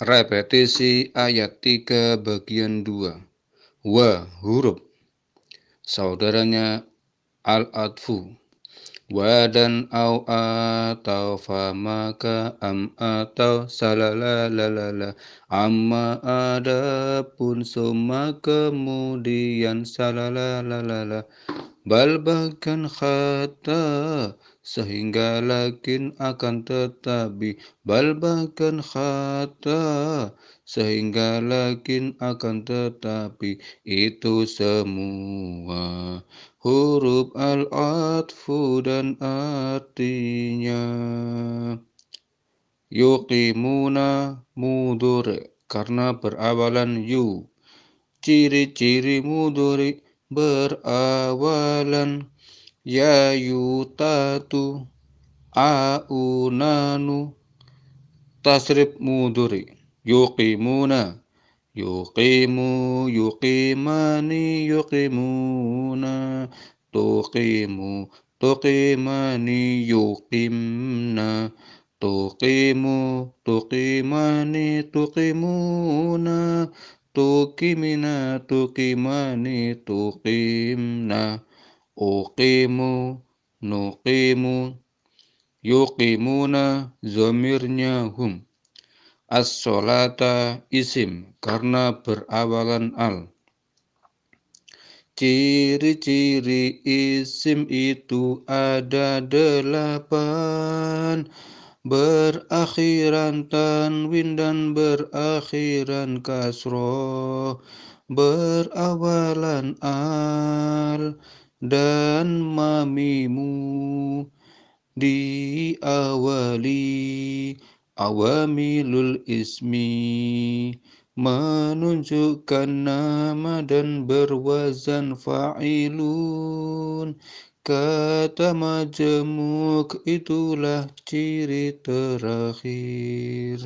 Repetisi ayat 3 bagian 2. Wa huruf. Saudaranya al-atfu. Wa dan au atau fa maka am atau salalalalala amma adapun summa kemudian salalalalala bal bahkan sehingga lakin akan tetapi. Bal bahkan sehingga lakin akan tetapi. Itu semua huruf al-atfu dan artinya. Yuqimuna mudur karena berawalan yu. Ciri-ciri muduri berawalan ya yutatu aunanu tasrif muduri yuqimuna yuqimu yuqimani yuqimuna tuqimu tuqimani yuqimna tuqimu tuqimani tuqimuna tuqimina tuqimani tuqimna uqimu nuqimu. Yuqimuna zamirnya hum. As-solata isim karena berawalan al. Ciri-ciri isim itu ada delapan berakhiran tanwin dan berakhiran kasroh berawalan al dan mamimu. Diawali awamilul ismi menunjukkan nama dan berwazan fa'ilun kata majemuk itulah ciri terakhir